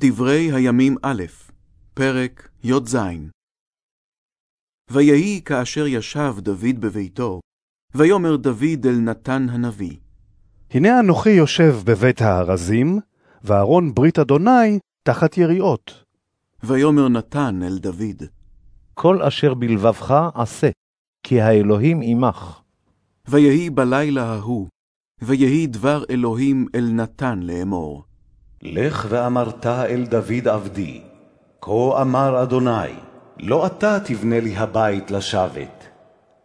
דברי הימים א', פרק י"ז. ויהי כאשר ישב דוד בביתו, ויאמר דוד אל נתן הנביא, הנה אנוכי יושב בבית הארזים, וארון ברית אדוני תחת יריעות. ויאמר נתן אל דוד, כל אשר בלבבך עשה, כי האלוהים עמך. ויהי בלילה ההוא, ויהי דבר אלוהים אל נתן לאמור. לך ואמרת אל דוד עבדי, כה אמר אדוני, לא אתה תבנה לי הבית לשבת,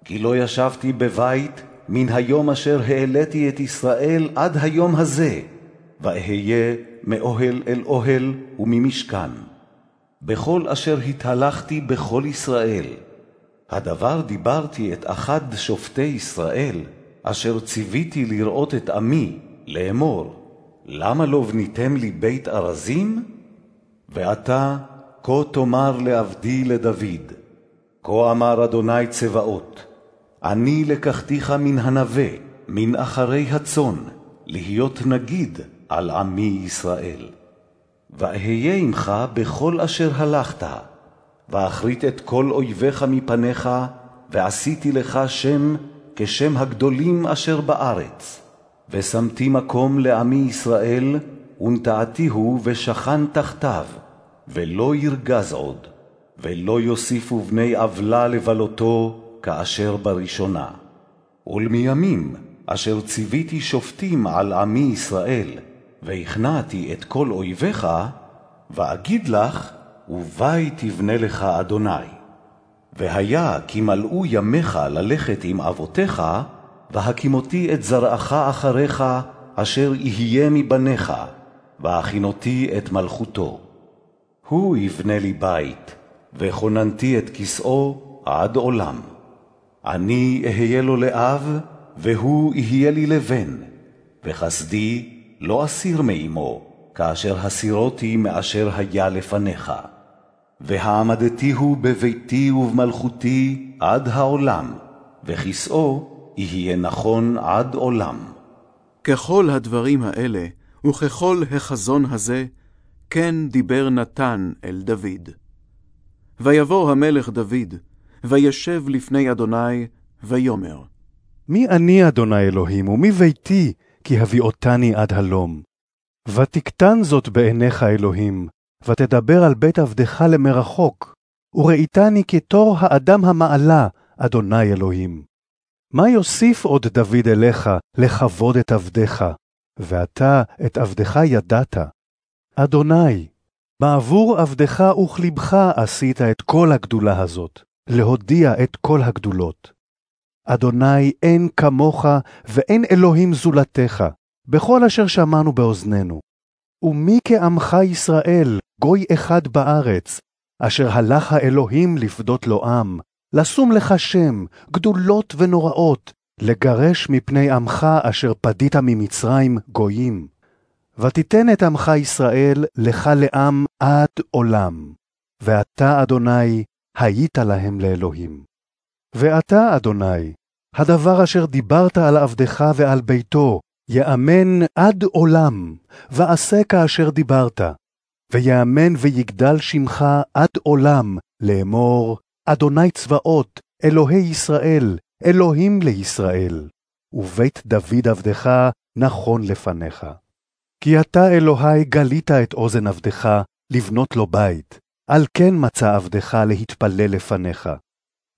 כי לא ישבתי בבית מן היום אשר העליתי את ישראל עד היום הזה, ואהיה מאוהל אל אוהל וממשכן. בכל אשר התהלכתי בכל ישראל, הדבר דיברתי את אחד שופטי ישראל, אשר ציוויתי לראות את עמי, לאמור, למה לא בניתם לי בית ארזים? ועתה, כה תאמר לעבדי לדוד, כה אמר אדוני צבאות, אני לקחתיך מן הנווה, מן אחרי הצאן, להיות נגיד על עמי ישראל. ואהיה עמך בכל אשר הלכת, ואכרית את כל אויביך מפניך, ועשיתי לך שם כשם הגדולים אשר בארץ. ושמתי מקום לעמי ישראל, ונטעתיהו ושכן תחתיו, ולא ירגז עוד, ולא יוסיפו בני עוולה לבלותו כאשר בראשונה. ולמימים אשר ציוויתי שופטים על עמי ישראל, והכנעתי את כל אויביך, ואגיד לך, ובית תבנה לך אדוני. והיה כי מלאו ימיך ללכת עם אבותיך, והקימותי את זרעך אחריך, אשר יהיה מבניך, והכינותי את מלכותו. הוא יבנה לי בית, וכוננתי את כסאו עד עולם. אני אהיה לו לאב, והוא יהיה לי לבן, וחסדי לא אסיר מעמו, כאשר הסירותי מאשר היה לפניך. והעמדתיהו בביתי ובמלכותי עד העולם, וכסאו יהיה נכון עד עולם. ככל הדברים האלה, וככל החזון הזה, כן דיבר נתן אל דוד. ויבוא המלך דוד, וישב לפני אדוני, ויאמר, מי אני אדוני אלוהים, ומי ביתי, כי הביאותני עד הלום? ותקטן זאת בעיניך אלוהים, ותדבר על בית עבדך למרחוק, וראיתני כתור האדם המעלה, אדוני אלוהים. מה יוסיף עוד דוד אליך לכבוד את עבדך, ואתה את עבדך ידעת? אדוני, בעבור עבדך וכלבך עשית את כל הגדולה הזאת, להודיע את כל הגדולות. אדוני, אין כמוך ואין אלוהים זולתך, בכל אשר שמענו באוזנינו. ומי כעמך ישראל, גוי אחד בארץ, אשר הלך האלוהים לפדות לו עם, לשום לך שם, גדולות ונוראות, לגרש מפני עמך אשר פדית ממצרים גויים. ותיתן את עמך ישראל לך לעם עד עולם. ואתה, אדוני, היית להם לאלוהים. ואתה, אדוני, הדבר אשר דיברת על עבדך ועל ביתו, יאמן עד עולם, ועשה כאשר דיברת. ויאמן ויגדל שמך עד עולם, לאמור, אדוני צבאות, אלוהי ישראל, אלוהים לישראל, ובית דוד עבדך נכון לפניך. כי אתה, אלוהי, גלית את אוזן עבדך, לבנות לו בית, על כן מצא עבדך להתפלל לפניך.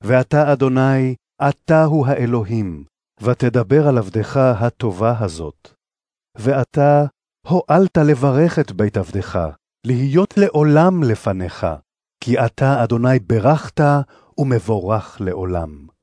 ואתה, אדוני, אתה הוא האלוהים, ותדבר על עבדך הטובה הזאת. ואתה, הואלת לברך את בית עבדך, להיות לעולם לפניך, כי אתה, אדוני, ברכת ומבורך לעולם.